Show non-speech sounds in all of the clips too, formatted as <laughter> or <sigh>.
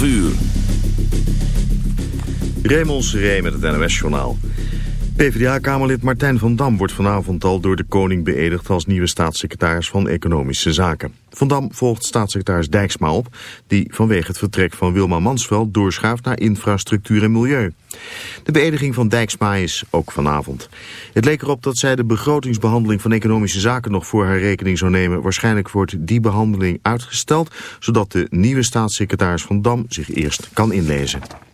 12 uur. Raymond Seré met het NOS-journaal. PvdA-kamerlid Martijn van Dam wordt vanavond al door de koning beëdigd als nieuwe staatssecretaris van Economische Zaken. Van Dam volgt staatssecretaris Dijksma op, die vanwege het vertrek van Wilma Mansveld doorschuift naar infrastructuur en milieu. De beëdiging van Dijksma is ook vanavond. Het leek erop dat zij de begrotingsbehandeling van Economische Zaken nog voor haar rekening zou nemen. Waarschijnlijk wordt die behandeling uitgesteld, zodat de nieuwe staatssecretaris Van Dam zich eerst kan inlezen.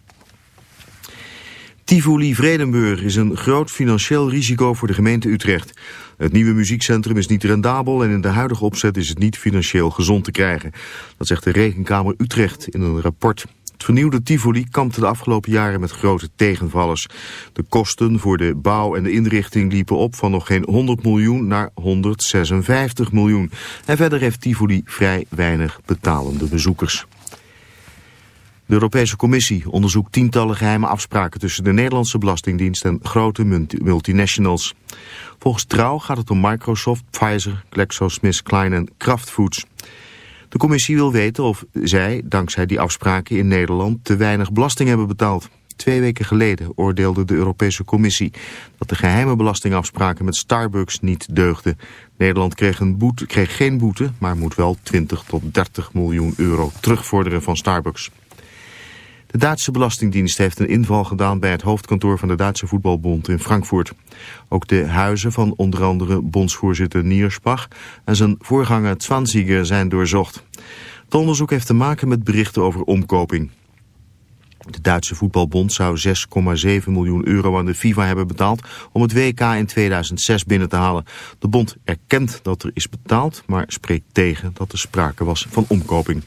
Tivoli Vredenburg is een groot financieel risico voor de gemeente Utrecht. Het nieuwe muziekcentrum is niet rendabel en in de huidige opzet is het niet financieel gezond te krijgen. Dat zegt de Rekenkamer Utrecht in een rapport. Het vernieuwde Tivoli kampte de afgelopen jaren met grote tegenvallers. De kosten voor de bouw en de inrichting liepen op van nog geen 100 miljoen naar 156 miljoen. En verder heeft Tivoli vrij weinig betalende bezoekers. De Europese Commissie onderzoekt tientallen geheime afspraken tussen de Nederlandse Belastingdienst en grote multinationals. Volgens Trouw gaat het om Microsoft, Pfizer, GlaxoSmithKline en Kraft Foods. De commissie wil weten of zij, dankzij die afspraken in Nederland, te weinig belasting hebben betaald. Twee weken geleden oordeelde de Europese Commissie dat de geheime belastingafspraken met Starbucks niet deugden. Nederland kreeg, een kreeg geen boete, maar moet wel 20 tot 30 miljoen euro terugvorderen van Starbucks. De Duitse Belastingdienst heeft een inval gedaan bij het hoofdkantoor van de Duitse Voetbalbond in Frankfurt. Ook de huizen van onder andere bondsvoorzitter Niersbach en zijn voorganger Zwanziger zijn doorzocht. Het onderzoek heeft te maken met berichten over omkoping. De Duitse voetbalbond zou 6,7 miljoen euro aan de FIFA hebben betaald om het WK in 2006 binnen te halen. De bond erkent dat er is betaald, maar spreekt tegen dat er sprake was van omkoping.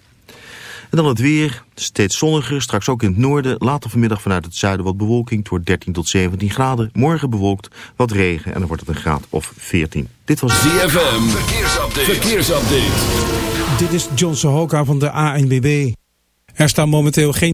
En dan het weer. Steeds zonniger, straks ook in het noorden. Later vanmiddag vanuit het zuiden wat bewolking. Het wordt 13 tot 17 graden. Morgen bewolkt, wat regen en dan wordt het een graad of 14. Dit was ZFM. Verkeersupdate. Verkeersupdate. Dit is John Sohoka van de ANWB. Er staan momenteel geen...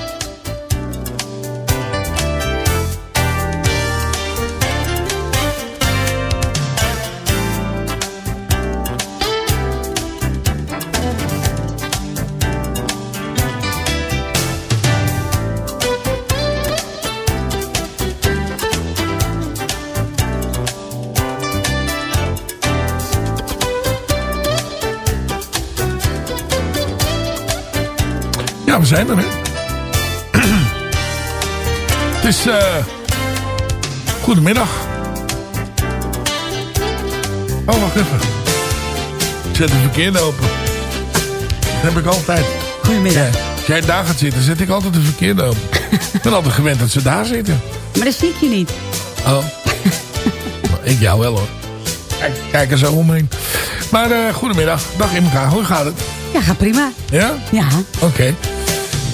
Zijn er, hè. Het is... eh goedemiddag. Oh, wacht even. Ik zet de verkeerde open. Dat heb ik altijd. Goedemiddag. Ja, als jij daar gaat zitten, zet ik altijd de verkeerde open. ik ben altijd gewend dat ze daar zitten. Maar dat zie ik je niet. Oh. <laughs> ik jou wel hoor. Kijk, kijk er zo omheen. Maar eh, goedemiddag. Dag in elkaar. Hoe gaat het? Ja, gaat prima. Ja? Ja, Oké.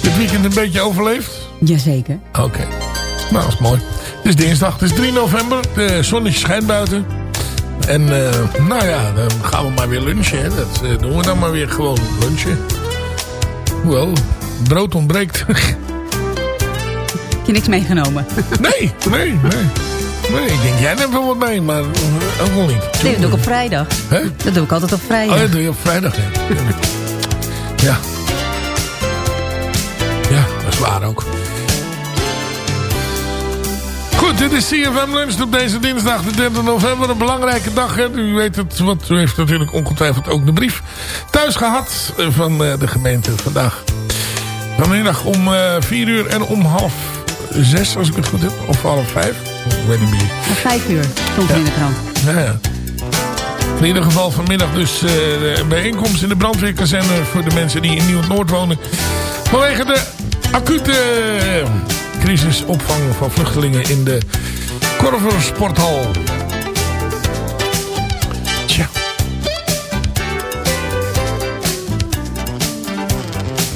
Dit weekend een beetje overleefd? jazeker. Oké. Nou, dat is mooi. Het is dinsdag. Het is 3 november. De zonnetje schijnt buiten. En eh, nou ja, dan gaan we maar weer lunchen. Hè. Dat eh, doen we dan maar weer gewoon lunchen. Hoewel, brood ontbreekt. Heb je niks meegenomen? nee, nee, nee. Nee, ik denk jij neemt wel wat mee, maar eh, ook wel niet. Nee, dat doe ik op vrijdag. Hè? Dat doe ik altijd op Oh, vrijdag. dat doe je op vrijdag, hè? Ja. Ja, dat is waar ook. Goed, dit is CFM Lunch op deze dinsdag, de 30 november. Een belangrijke dag, hè? U weet het, want u heeft natuurlijk ongetwijfeld ook de brief thuis gehad eh, van eh, de gemeente vandaag. Vanmiddag om eh 4 uur en om half zes, als ik het goed heb. Of half vijf. Ik weet niet meer. Om vijf uur stond het in de krant. Ja, ja. In ieder geval vanmiddag dus eh, de bijeenkomst in de brandweerkazerne voor de mensen die in Nieuw-Noord wonen. Vanwege de acute crisisopvang van vluchtelingen in de Korver Sporthal. Tja.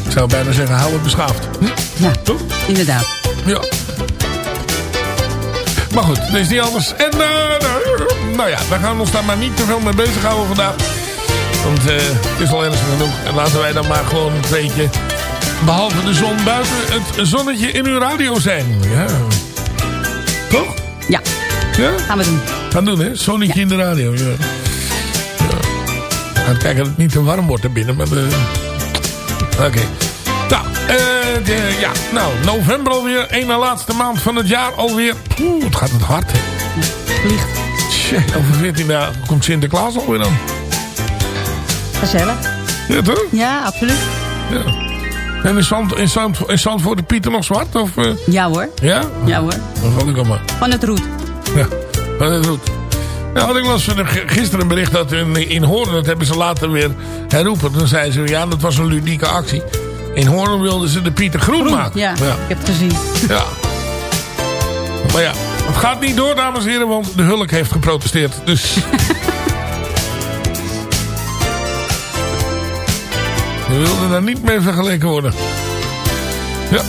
Ik zou bijna zeggen, hou het beschaafd. Hm? Ja, Toch? inderdaad. Ja. Maar goed, dat is niet anders. En eh, nou ja, we gaan ons daar maar niet te veel mee bezighouden vandaag. Want eh, het is al ernstig genoeg. En laten wij dan maar gewoon een beetje, behalve de zon buiten, het zonnetje in uw radio zijn. Ja. Toch? Ja, Ja? gaan we doen. Gaan doen, hè? Zonnetje in de radio. Ja. ja. Gaan kijken dat het niet te warm wordt er binnen. Maar de... Oké. Nou, eh, de- ja, nou, november alweer. Eén na laatste maand van het jaar alweer. Oeh, het gaat het hard, hè. Vliegt. Over 14 dagen komt Sinterklaas alweer dan. Gezellig. Ja, toch? Ja, absoluut. Ja. En is, Zand, is, Zand, Zandvoort de Pieter nog zwart? Of, eh, Ja hoor. ja? Ja hoor. Dan vond ik al maar. Van het roet. Ja, dat is goed. Nou, had ik las van de- gisteren een bericht dat in, in Hoorn, dat hebben ze later weer herroepen. Toen zeiden ze, ja, dat was een ludieke actie. In Hoorn wilden ze de Pieter groen, maken. Ja, ja. ik heb het gezien. Ja. Maar ja, het gaat niet door, dames en heren, want de Hulk heeft geprotesteerd. Dus... <laughs> We wilden daar niet mee vergeleken worden. Ja.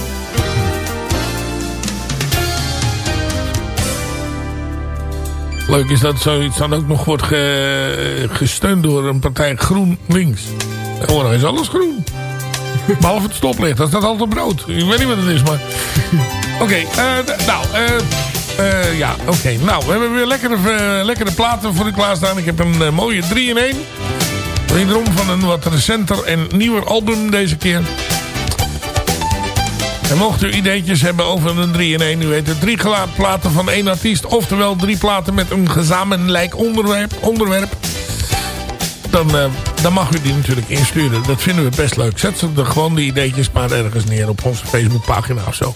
Leuk is dat zoiets dan ook nog wordt ge- gesteund door een partij GroenLinks. Tegenwoordig is alles groen. Behalve het stoplicht, dat staat altijd op rood. Ik weet niet wat het is, maar... Oké, eh, nou, eh, eh, ja, oké. Nou, we hebben weer lekkere, lekkere platen voor u klaarstaan. Ik heb een mooie 3 in 1. Wederom van een wat recenter en nieuwer album deze keer. En mocht u ideetjes hebben over een 3 in 1, u weet het, drie platen van één artiest. Oftewel drie platen met een gezamenlijk onderwerp. onderwerp dan, eh, dan mag u die natuurlijk insturen. Dat vinden we best leuk. Zet ze er gewoon die ideetjes maar ergens neer op onze Facebookpagina of zo.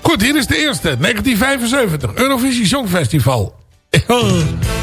Goed, hier is de eerste. 1975. Eurovisie Songfestival. <laughs>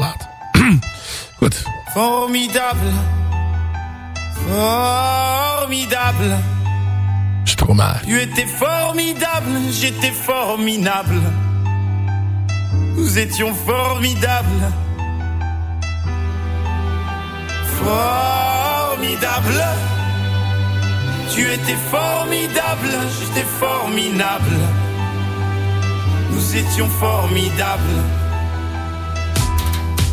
plaat. <clears throat> Goed. Formidable. Formidable. Stromae. Tu étais formidable, j'étais formidable. Nous étions formidables. Formidable. Tu étais formidable, j'étais formidable. Nous étions formidables.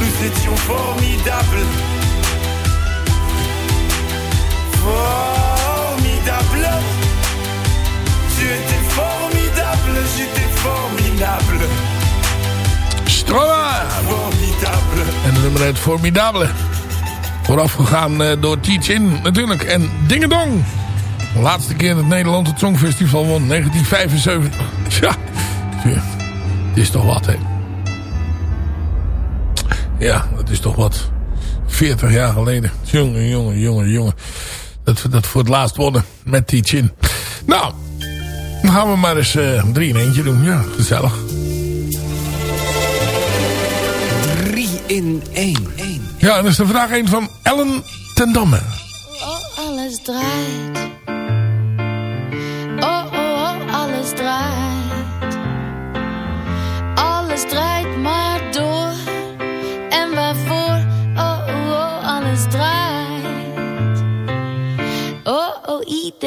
Nous étions formidables. Formidable. Tu étais formidable, j'étais formidable. Stromae. Formidable. En de nummer heet Formidable. Voorafgegaan eh, door Teach-In natuurlijk. En Dingedong. De laatste keer dat Nederland het Songfestival won. 1975. <laughs> Ja. ja. Het is toch wat, hè. Ja, dat is toch wat. 40 jaar geleden. Jongen, jongen, jongen, jongen. Dat we dat voor het laatst wonnen. Met Teach-In. Nou. Dan gaan we maar eens eh, drie in eentje doen. Ja, gezellig. 3 in 1. Ja, en dat is de vraag 1 van Ellen ten Damme. Oh, alles draait.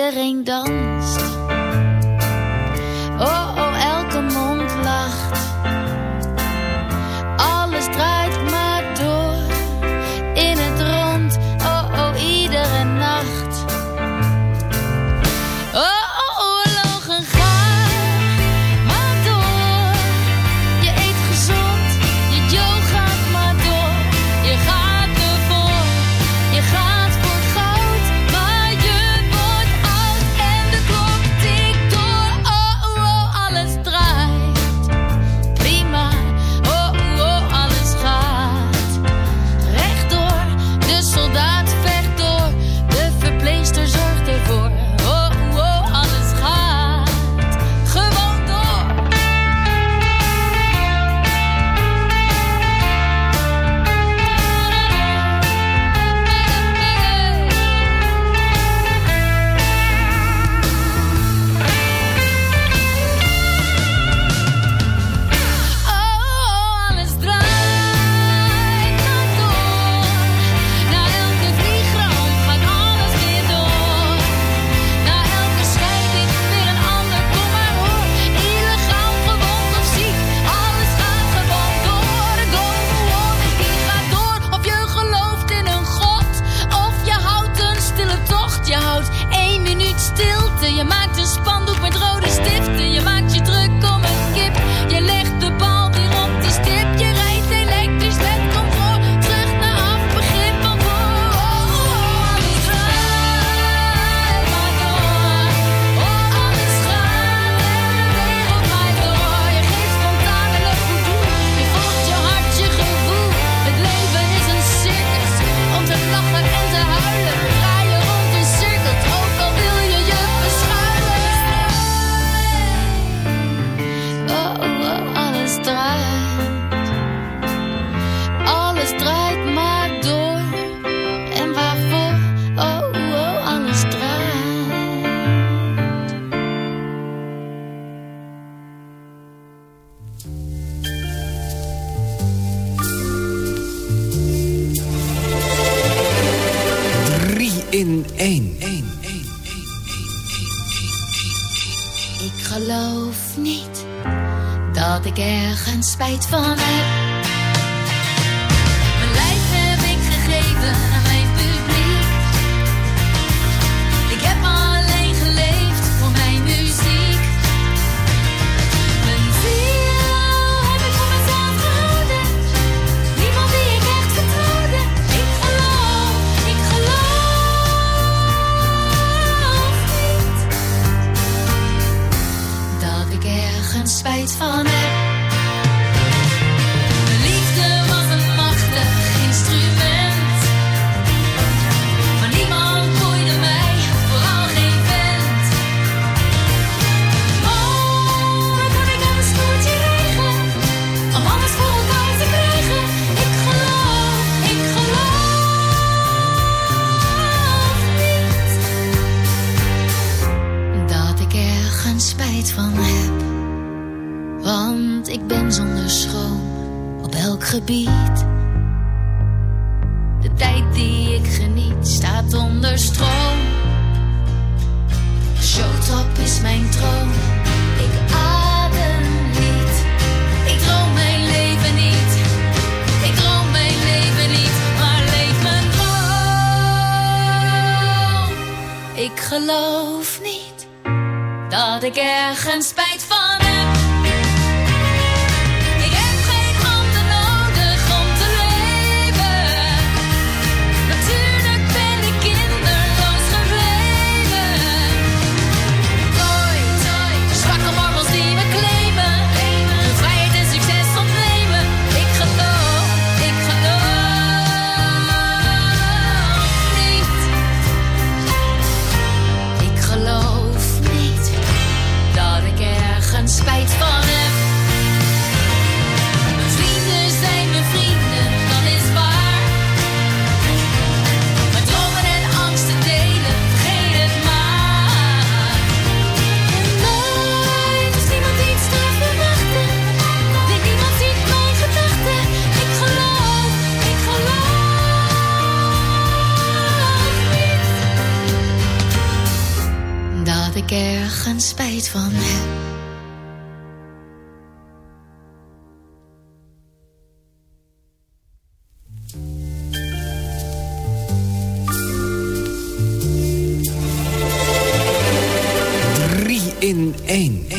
Iedereen danst. stilte, je maakt een spandoek met rode op elk in één.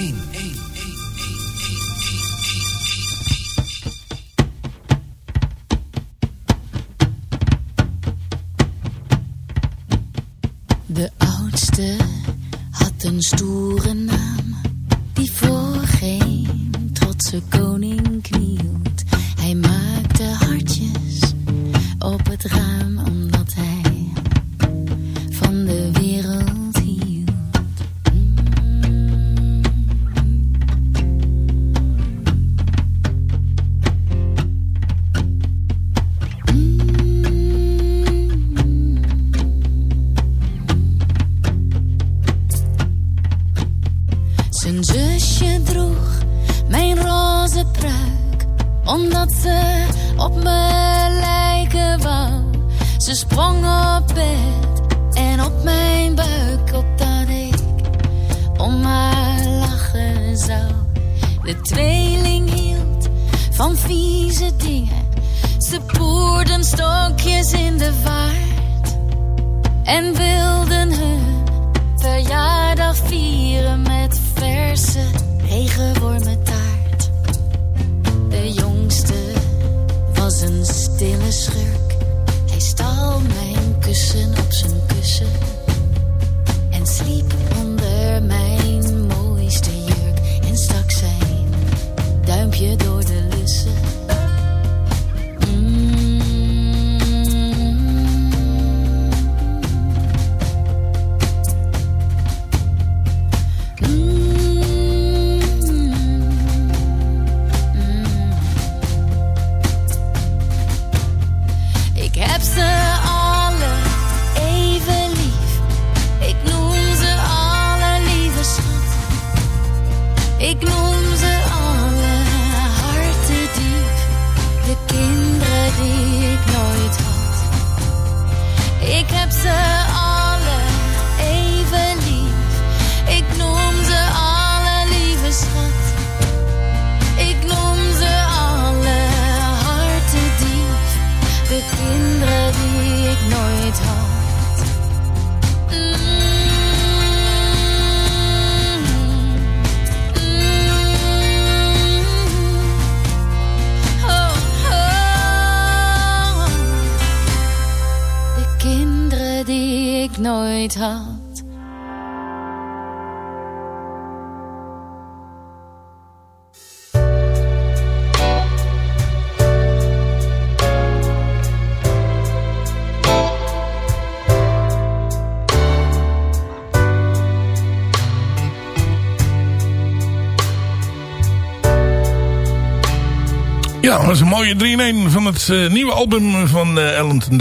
Was een mooie 3-in-1 van het eh, nieuwe album van eh Ellen ten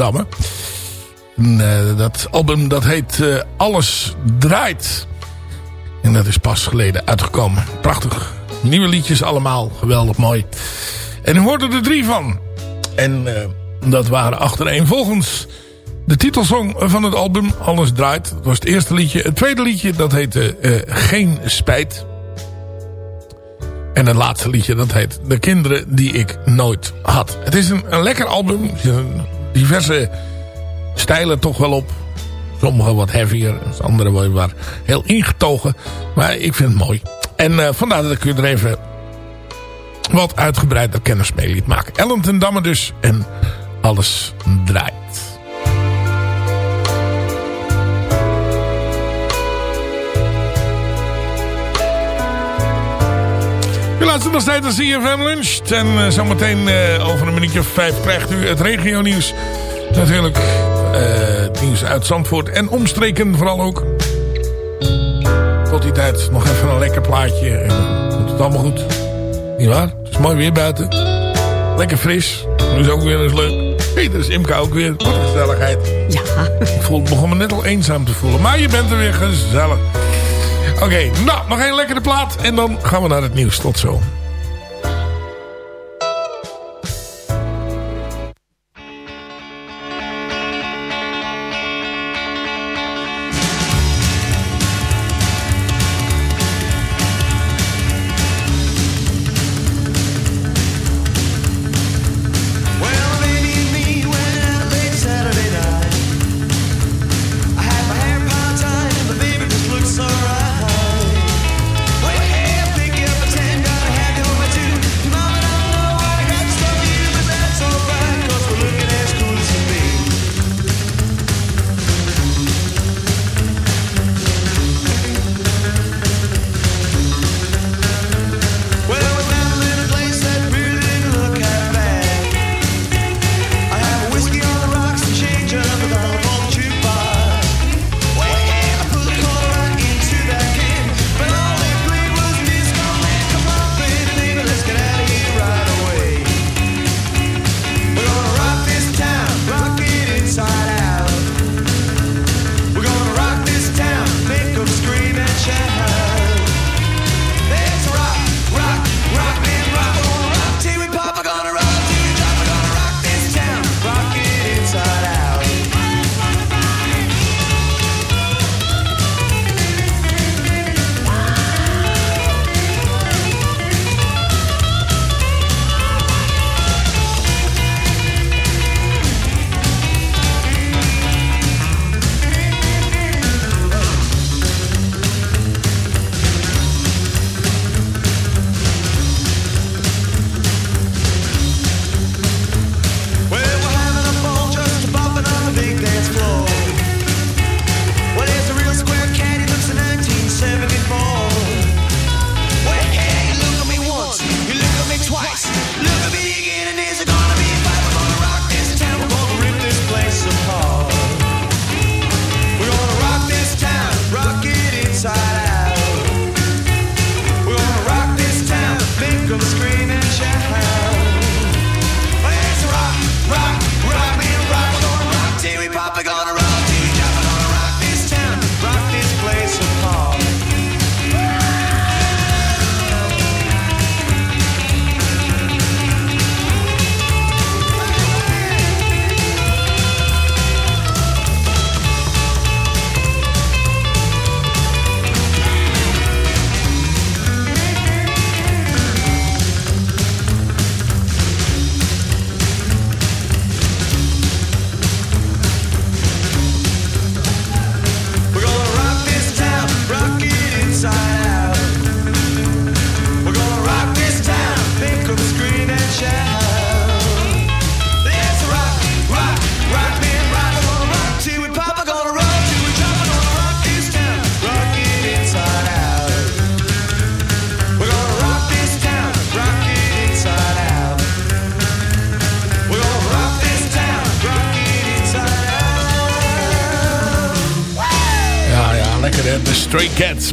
eh, dat album dat heet Alles Draait. En dat is pas geleden uitgekomen. Prachtig. Nieuwe liedjes allemaal. Geweldig mooi. En er hoorden er drie van. En dat waren achtereenvolgens de titelsong van het album Alles Draait. Dat was het eerste liedje. Het tweede liedje dat heette Geen Spijt. En het laatste liedje, dat heet De Kinderen Die Ik Nooit Had. Het is een, een lekker album. Er diverse stijlen toch wel op. Sommige wat heavier, andere wat heel ingetogen. Maar ik vind het mooi. En eh, vandaar dat ik u er even wat uitgebreider kennis mee liet maken. Ellen ten Damme dus. En alles draait. Luistert nog steeds naar CFM Lunch. En uh, zometeen uh, over een minuutje of vijf krijgt u het regio nieuws. Natuurlijk uh, het nieuws uit Zandvoort en omstreken vooral ook. Tot die tijd nog even een lekker plaatje. En dan het allemaal goed. Niet waar? Het is mooi weer buiten. Lekker fris. Dat is ook weer eens leuk. Hey, daar is Imka ook weer. Wat een gezelligheid. Ja. Ik voel, begon me net al eenzaam te voelen. Maar je bent er weer gezellig. Oké, nou, nog één lekkere plaat. En dan gaan we naar het nieuws. Tot zo.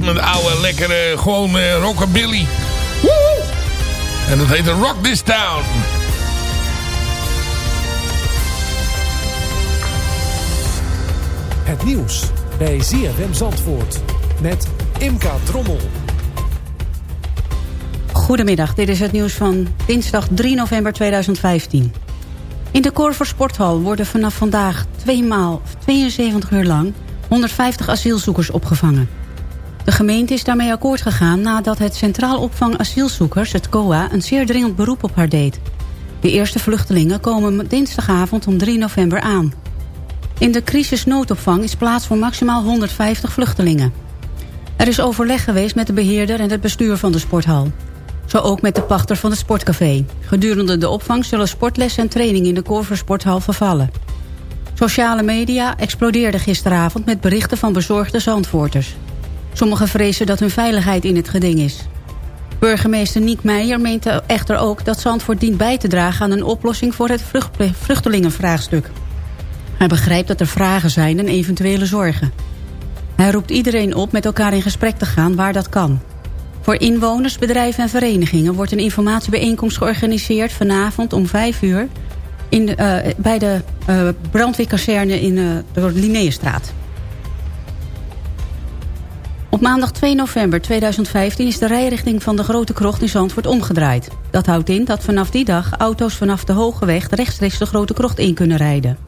Met oude, lekkere, gewoon rockabilly. Woehoe! En dat heet Rock This Town. Het nieuws bij ZFM Zandvoort met Imka Drommel. Goedemiddag, dit is het nieuws van dinsdag 3 november 2015. In de Korver Sporthal worden vanaf vandaag tweemaal 72 uur lang 150 asielzoekers opgevangen. De gemeente is daarmee akkoord gegaan nadat het Centraal Opvang Asielzoekers, het COA, een zeer dringend beroep op haar deed. De eerste vluchtelingen komen dinsdagavond om 3 november aan. In de crisisnoodopvang is plaats voor maximaal 150 vluchtelingen. Er is overleg geweest met de beheerder en het bestuur van de sporthal. Zo ook met de pachter van het sportcafé. Gedurende de opvang zullen sportlessen en training in de Korver Sporthal vervallen. Sociale media explodeerden gisteravond met berichten van bezorgde Zandvoorters. Sommigen vrezen dat hun veiligheid in het geding is. Burgemeester Niek Meijer meent echter ook dat Zandvoort dient bij te dragen aan een oplossing voor het vlucht- vluchtelingenvraagstuk. Hij begrijpt dat er vragen zijn en eventuele zorgen. Hij roept iedereen op met elkaar in gesprek te gaan waar dat kan. Voor inwoners, bedrijven en verenigingen wordt een informatiebijeenkomst georganiseerd vanavond om 5 uur in eh, bij de uh, brandweerkazerne in uh, de Linnaeusstraat. Op maandag 2 november 2015 is de rijrichting van de Grote Krocht in Zandvoort omgedraaid. Dat houdt in dat vanaf die dag auto's vanaf de Hoge Weg rechtstreeks de Grote Krocht in kunnen rijden.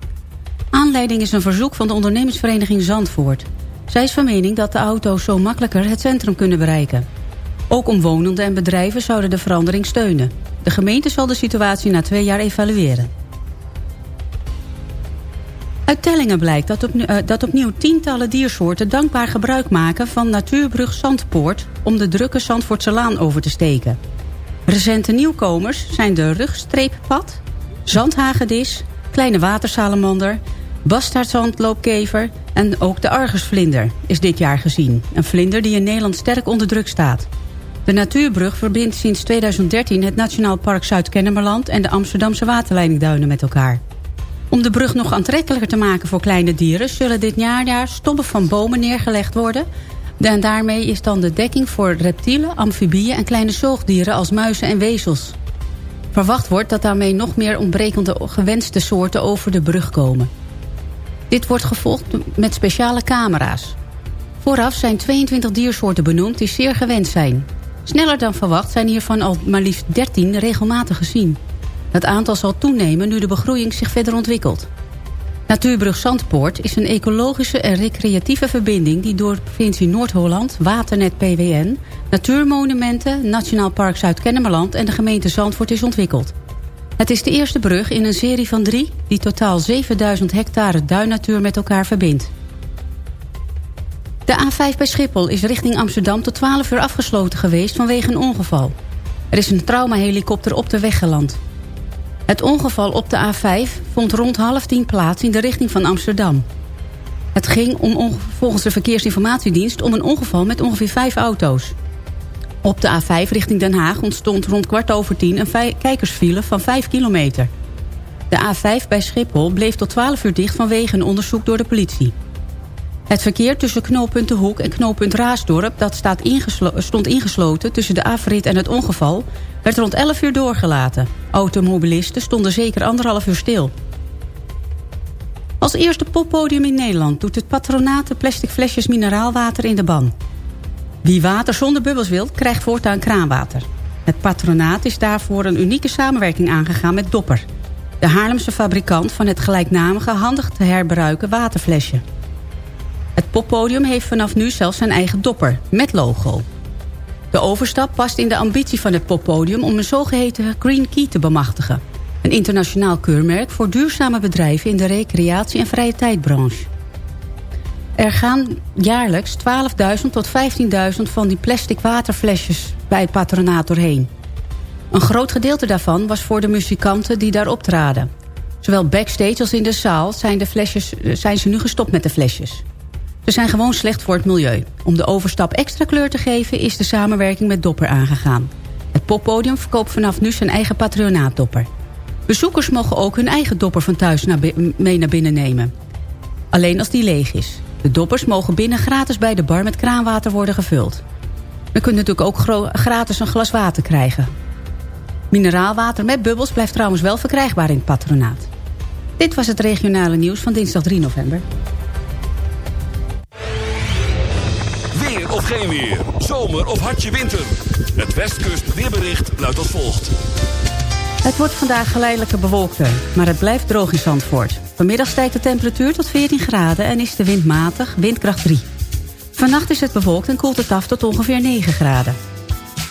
Aanleiding is een verzoek van de ondernemersvereniging Zandvoort. Zij is van mening dat de auto's zo makkelijker het centrum kunnen bereiken. Ook omwonenden en bedrijven zouden de verandering steunen. De gemeente zal de situatie na twee jaar evalueren. Uit tellingen blijkt dat, opnieuw, uh, dat opnieuw tientallen diersoorten dankbaar gebruik maken van natuurbrug Zandpoort om de drukke Zandvoortse Laan over te steken. Recente nieuwkomers zijn de rugstreeppad, zandhagedis, kleine watersalamander, bastaardzandloopkever en ook de argusvlinder is dit jaar gezien. Een vlinder die in Nederland sterk onder druk staat. De natuurbrug verbindt sinds 2013 het Nationaal Park Zuid-Kennemerland en de Amsterdamse waterleidingduinen met elkaar. Om de brug nog aantrekkelijker te maken voor kleine dieren... zullen dit najaar stobben van bomen neergelegd worden. En daarmee is dan de dekking voor reptielen, amfibieën... en kleine zoogdieren als muizen en wezels. Verwacht wordt dat daarmee nog meer ontbrekende gewenste soorten over de brug komen. Dit wordt gevolgd met speciale camera's. Vooraf zijn 22 diersoorten benoemd die zeer gewend zijn. Sneller dan verwacht zijn hiervan al maar liefst 13 regelmatig gezien. Het aantal zal toenemen nu de begroeiing zich verder ontwikkelt. Natuurbrug Zandpoort is een ecologische en recreatieve verbinding... die door de provincie Noord-Holland, Waternet PWN... Natuurmonumenten, Nationaal Park Zuid-Kennemerland... en de gemeente Zandvoort is ontwikkeld. Het is de eerste brug in een serie van drie... die totaal 7000 hectare duinnatuur met elkaar verbindt. De A5 bij Schiphol is richting Amsterdam tot 12 uur afgesloten geweest vanwege een ongeval. Er is een traumahelikopter op de weg geland. Het ongeval op de A5 vond rond half tien plaats in de richting van Amsterdam. Het ging om, volgens de Verkeersinformatiedienst om een ongeval met ongeveer vijf auto's. Op de A5 richting Den Haag ontstond rond kwart over tien een kijkersfile van 5 kilometer. De A5 bij Schiphol bleef tot 12 uur dicht vanwege een onderzoek door de politie. Het verkeer tussen knooppunt De Hoek en knooppunt Raasdorp... dat staat stond ingesloten tussen de afrit en het ongeval... werd rond 11 uur doorgelaten. Automobilisten stonden zeker anderhalf uur stil. Als eerste poppodium in Nederland... doet het patronaat de plastic flesjes mineraalwater in de ban. Wie water zonder bubbels wil, krijgt voortaan kraanwater. Het patronaat is daarvoor een unieke samenwerking aangegaan met Dopper... de Haarlemse fabrikant van het gelijknamige handig te herbruiken waterflesje... Het poppodium heeft vanaf nu zelfs zijn eigen dopper, met logo. De overstap past in de ambitie van het poppodium om een zogeheten Green Key te bemachtigen. Een internationaal keurmerk voor duurzame bedrijven in de recreatie- en vrije tijdbranche. Er gaan jaarlijks 12.000 tot 15.000 van die plastic waterflesjes bij het patronaat doorheen. Een groot gedeelte daarvan was voor de muzikanten die daar optraden. Zowel backstage als in de zaal zijn, de flesjes, zijn ze nu gestopt met de flesjes. Ze zijn gewoon slecht voor het milieu. Om de overstap extra kleur te geven is de samenwerking met Dopper aangegaan. Het poppodium verkoopt vanaf nu zijn eigen patronaatdopper. Bezoekers mogen ook hun eigen dopper van thuis naar mee naar binnen nemen. Alleen als die leeg is. De doppers mogen binnen gratis bij de bar met kraanwater worden gevuld. We kunnen natuurlijk ook gratis een glas water krijgen. Mineraalwater met bubbels blijft trouwens wel verkrijgbaar in het patronaat. Dit was het regionale nieuws van dinsdag 3 november. geen weer. Zomer of hartje winter. Het Westkust weerbericht luidt als volgt. Het wordt vandaag geleidelijke bewolkt, maar het blijft droog in Zandvoort. Vanmiddag stijgt de temperatuur tot 14 graden en is de wind matig, windkracht 3. Vannacht is het bewolkt en koelt het af tot ongeveer 9 graden.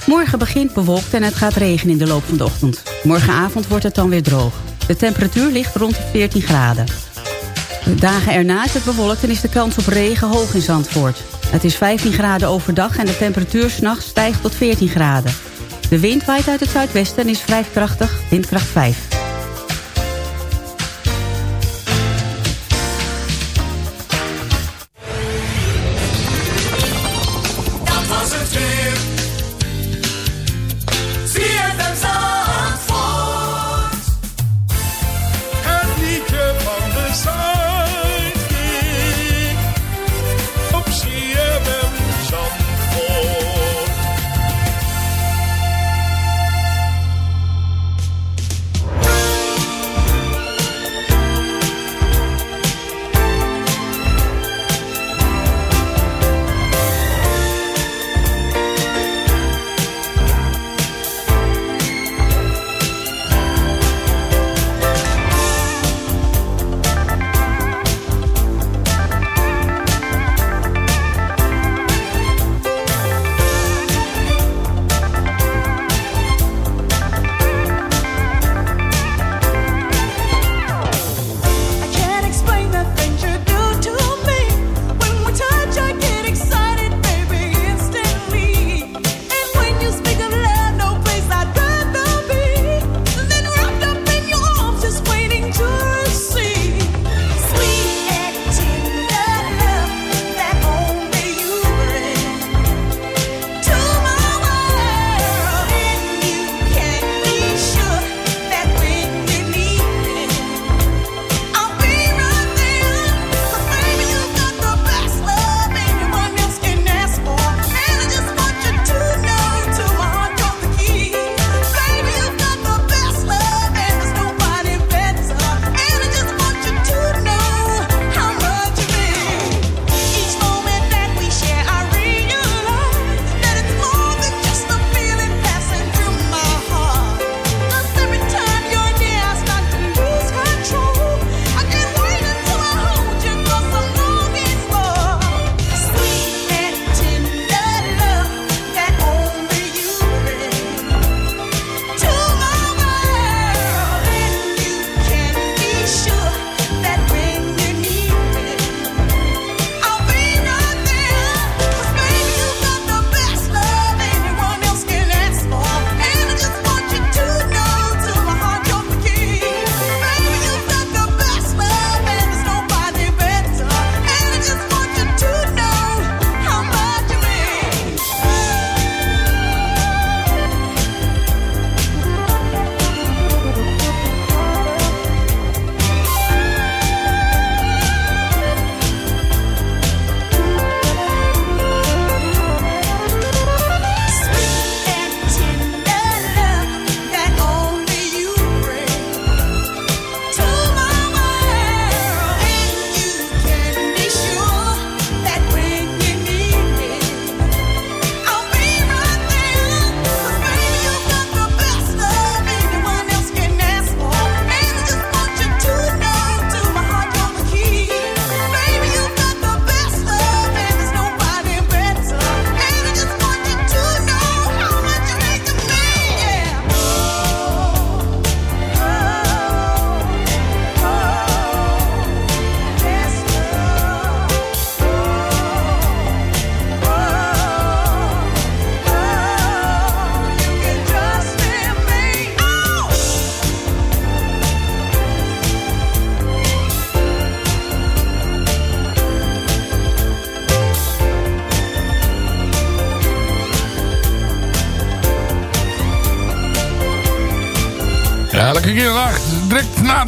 Morgen begint bewolkt en het gaat regen in de loop van de ochtend. Morgenavond wordt het dan weer droog. De temperatuur ligt rond de 14 graden. De dagen erna is het bewolkt en is de kans op regen hoog in Zandvoort. Het is 15 graden overdag en de temperatuur s'nachts stijgt tot 14 graden. De wind waait uit het zuidwesten en is vrij krachtig, windkracht 5.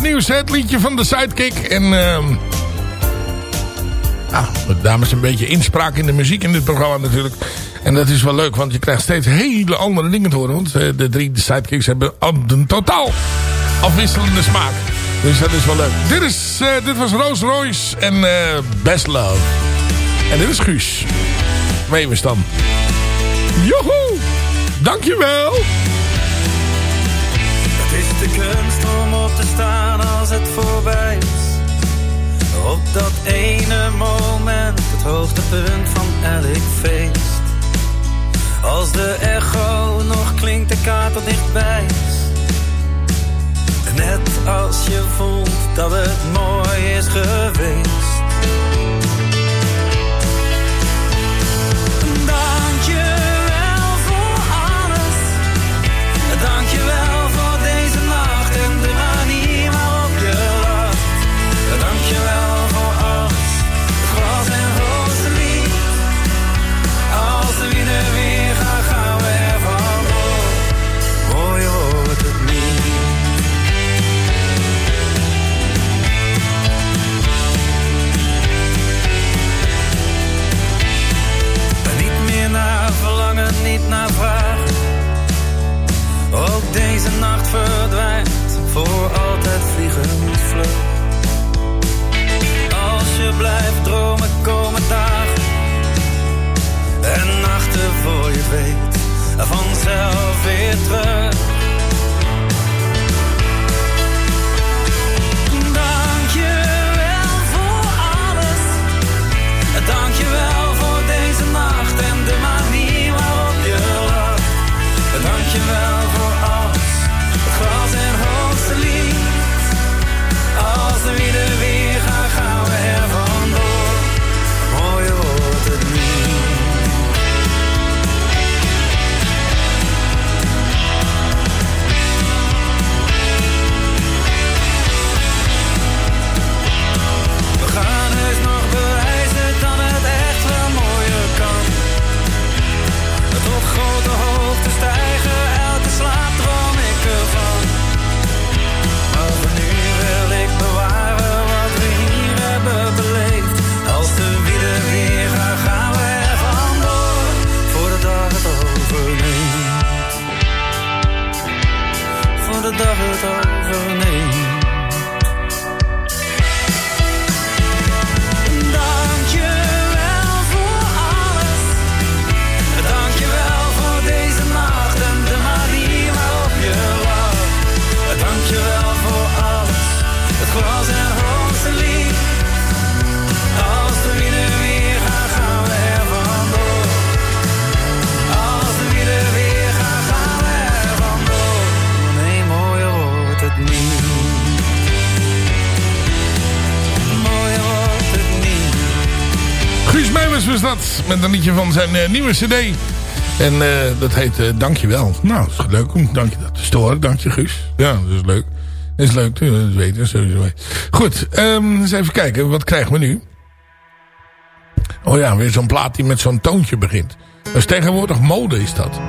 nieuws, het liedje van de Sidekick. En uh, ah, met dames een beetje inspraak in de muziek in dit programma natuurlijk. En dat is wel leuk, want je krijgt steeds hele andere dingen te horen. Want eh, de drie Sidekicks hebben een totaal afwisselende smaak. Dus dat is wel leuk. Dit, is, eh, dit was Rose Royce en eh, Best Love. En dit is Guus. Meewens dan. Joehoe! Dankjewel! Het is de kunst om op te staan als het voorbij is. Op dat ene moment, het hoogtepunt van elk feest. Als de echo nog klinkt, de al dichtbij is. Net als je voelt dat het mooi is geweest. De dag het overneemt. Was dat. Met een liedje van zijn eh, nieuwe cd. En eh, dat heet eh, Dankjewel. Nou, het is leuk dank je dat te storen. Dank je Guus. Ja, dat is leuk. Dat is leuk. Dat weten sowieso. Goed, ehm, eens even kijken. Wat krijgen we nu? Oh ja, weer zo'n plaat die met zo'n toontje begint. Dat is tegenwoordig mode is dat.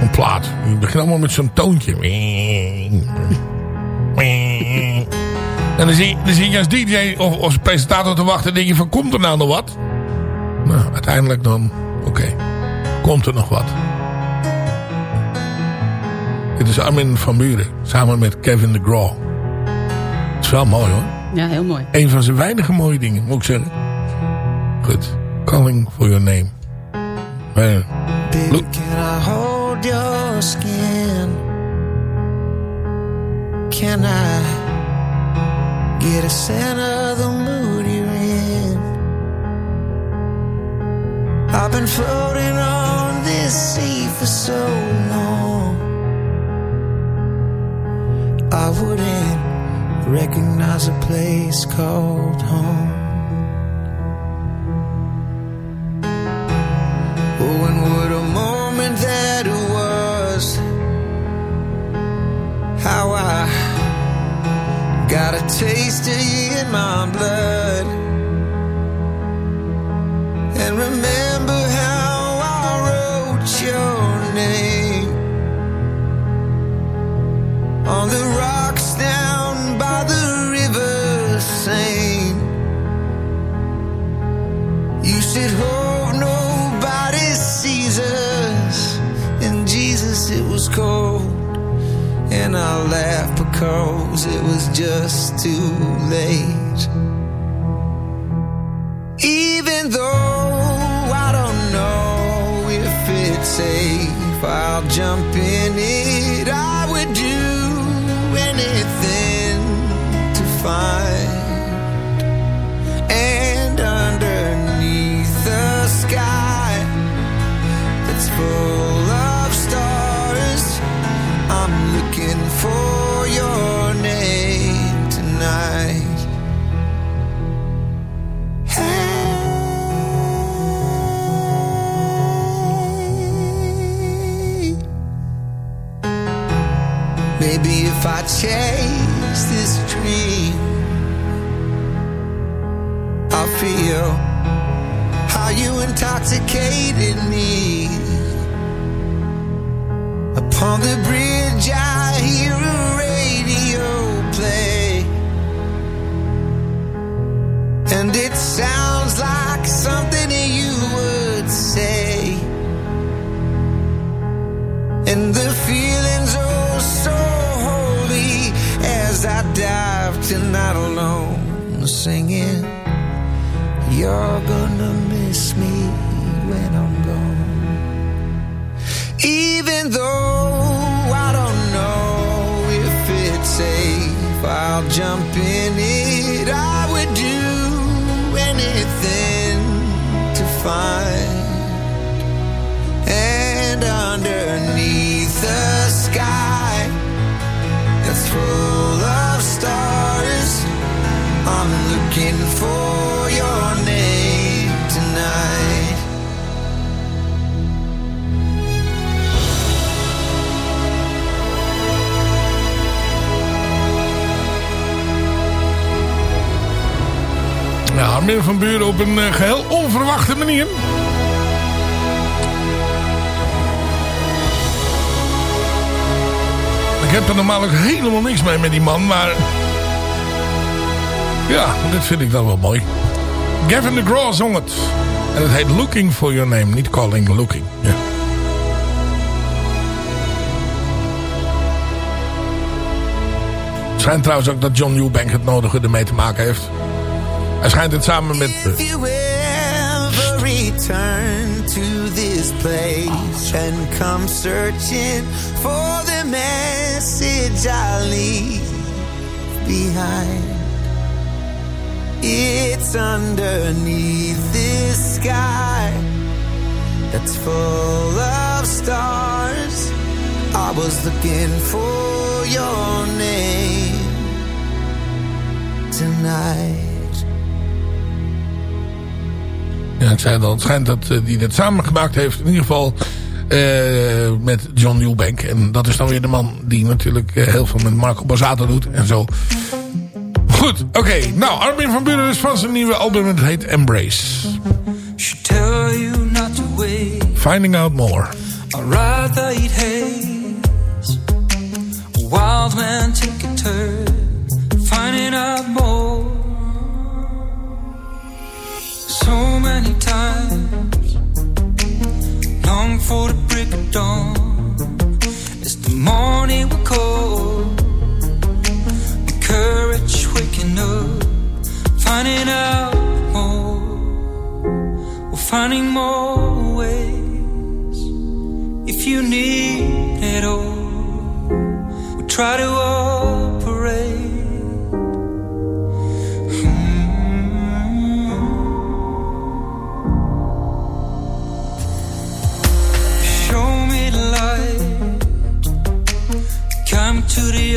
Een plaat. Die begint allemaal met zo'n toontje. En dan zie, dan zie je als DJ of als presentator te wachten. En denk je van, komt er nou nog wat? Nou, uiteindelijk dan, oké. Komt er nog wat. Dit is Armin van Buren. Samen met Kevin de Graw. Het is wel mooi hoor. Ja, heel mooi. Een van zijn weinige mooie dingen, moet ik zeggen. Goed. Calling for your name. Eh, Baby, can I hold your skin? Can I get a scent I've been floating on this sea for so long. I wouldn't recognize a place called home. Oh, and what a moment that was. How I got a taste of you in my blood. Because it was just too late. Even though I don't know if it's safe, I'll jump in it. I would do anything to find. And underneath the sky that's full chase this dream, I'll feel how you intoxicated me. Upon the bridge, I hear a radio play, and it sounds like something dive tonight alone, singing, You're gonna miss me when I'm gone. Even though I don't know if it's safe, I'll jump in it. I would do anything to find. And underneath the sky that's full Ja, Armin van Buren op een eh, geheel onverwachte manier. Ik heb er normaal helemaal niks mee met die man, maar... Ja, dit vind ik dan wel mooi. Gavin DeGraw zong het. En het heet Looking for Your Name, niet Calling, Looking. Ja. Het schijnt trouwens ook dat John Newbank het nodige ermee te maken heeft. Hij schijnt het samen met... eh, return to this place and come searching for the message I leave behind, it's underneath this sky that's full of stars. I was looking for your name tonight. Ja, ik zei al, het schijnt dat hij dit samen gemaakt heeft. In ieder geval eh, met John Newbank. En dat is dan weer de man die natuurlijk eh, heel veel met Marco Bazzato doet. En zo. Goed, oké. Nou, Armin van Buren is van zijn nieuwe album. Het heet Embrace. Should tell you not to wait. Finding Out More. I'd rather eat haze. A wild man take a turn. Finding out more. So many times. Long for the break of dawn. As the morning will call. My courage waking up. Finding out more. We're finding more ways. If you need it all, we try to operate.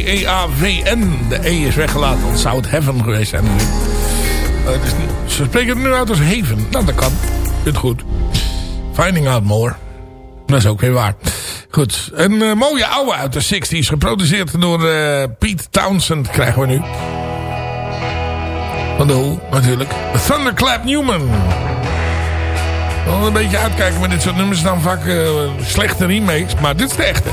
schrijft het als H-E-A-V-N. De E is weggelaten, want het zou het Heaven geweest zijn. Eh, het ze spreken het nu uit als Haven. Nou, dat kan. Vind goed. Finding out more. Dat is ook weer waar. Goed. Een eh, mooie oude uit de 60s. Geproduceerd door eh, Pete Townsend krijgen we nu. Van de Who, natuurlijk. Thunderclap Newman. Wel een beetje uitkijken met dit soort nummers. Dan vaak slechte remakes. Maar dit is de echte.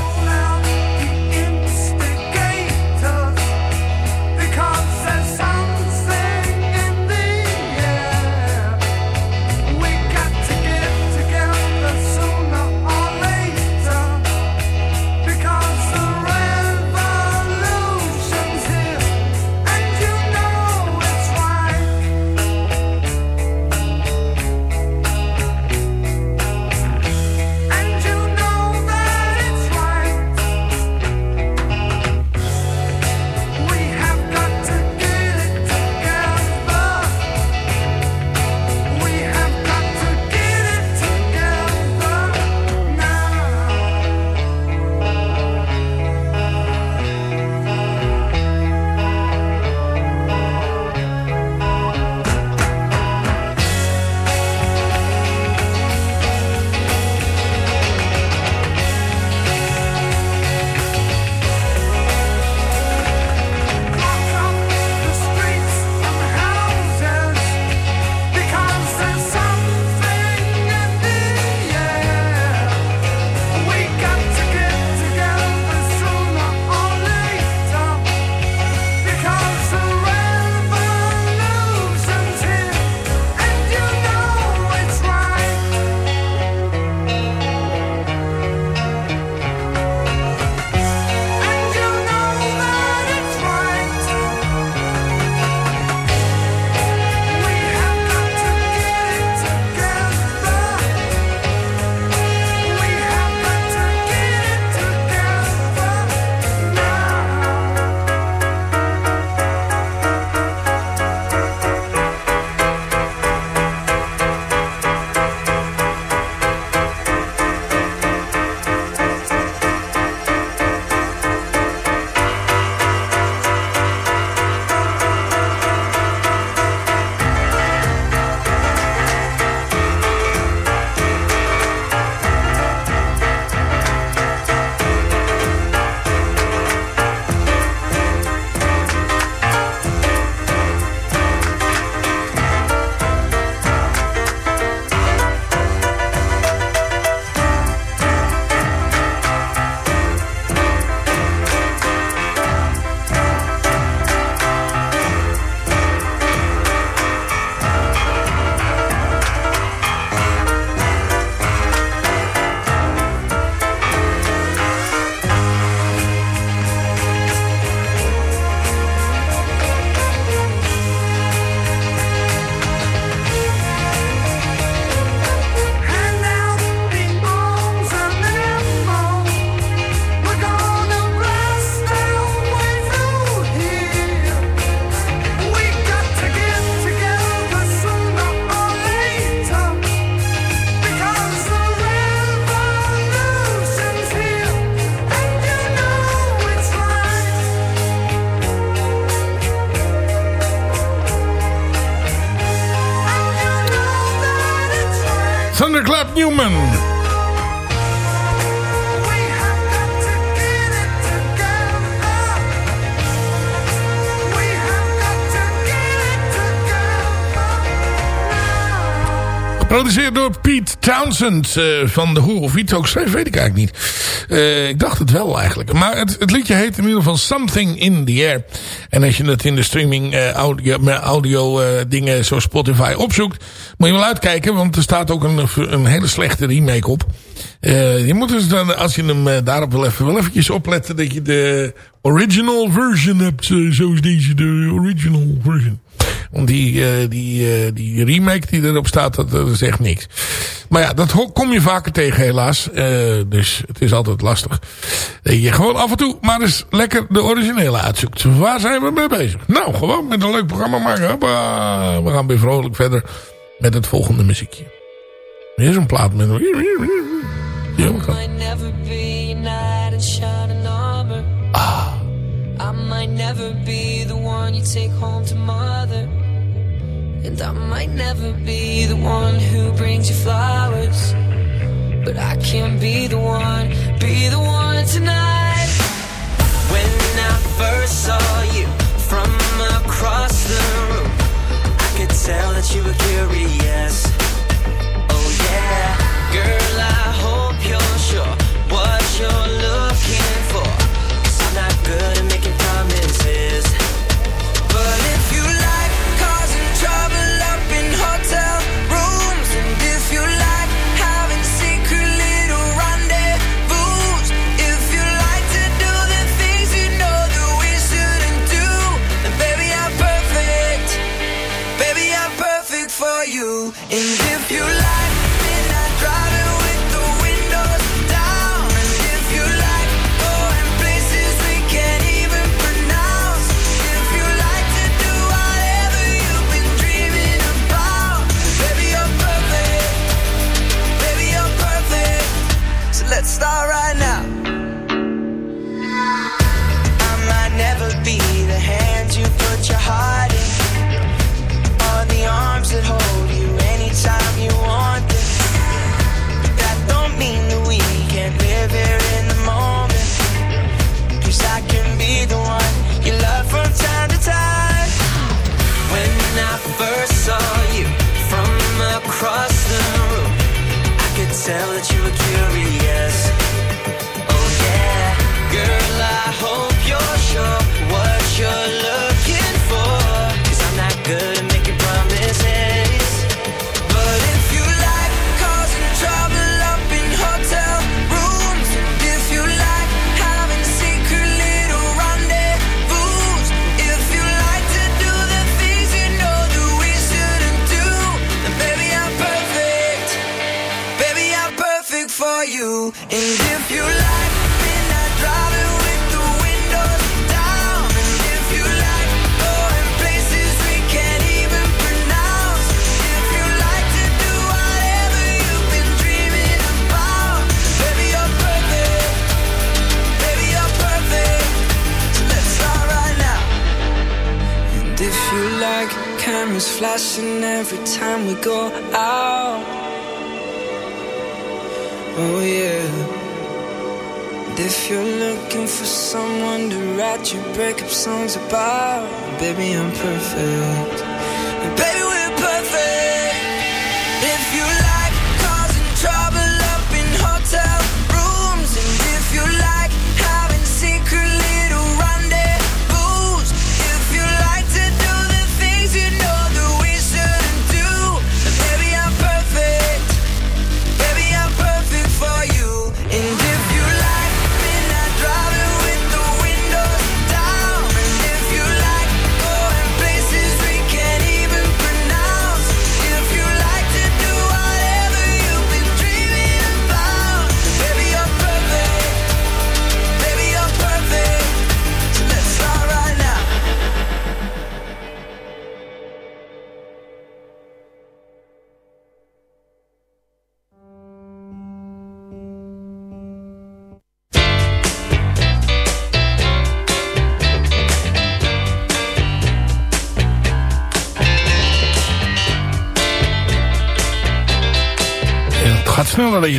Geproduceerd door Pete Townsend eh, van de Who. Of hij het ook weet ik eigenlijk niet. Eh, ik dacht het wel eigenlijk. Maar het, het liedje heet in ieder geval Something in the Air. En als je het in de streaming eh, audio, audio dingen zoals Spotify opzoekt... moet je wel uitkijken, want er staat ook een, een hele slechte remake op. Je moet dus dan, als je hem daarop wel even wel eventjes opletten... dat je de original version hebt, zoals deze, de original version. Want die, eh, die, eh, die remake die erop staat, dat, dat is echt niks. Maar ja, dat kom je vaker tegen helaas. Eh, dus het is altijd lastig. Dat je gewoon af en toe maar eens lekker de originele uitzoekt. Waar zijn we mee bezig? Nou, gewoon met een leuk programma maken. Hoppa. We gaan weer vrolijk verder met het volgende muziekje. Hier is een plaat met... Ja. Ah. I might never be the one you take home to mother. And I might never be the one who brings you flowers. But I can be the one, be the one tonight. When I first saw you from across the room, I could tell that you were curious. Oh yeah, girl, I hope you're sure what you're looking let's start right now. And if you like with the windows down, and if you like going places we can't even pronounce, if you like to do whatever you've been dreaming about, baby you're perfect, baby you're perfect. So let's right now. And if you like cameras flashing every time we go out, oh yeah. And if you're looking for someone to write your breakup songs about, baby I'm perfect.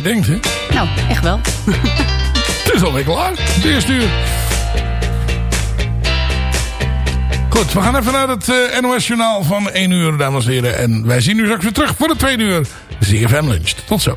Je denkt, hè? Nou, echt wel. <laughs> Het is alweer klaar. Het eerste uur. Goed, we gaan even naar het eh, NOS-journaal van 1 uur, dames en heren. En wij zien u straks weer terug voor de tweede uur. ZFM Lunch. Tot zo.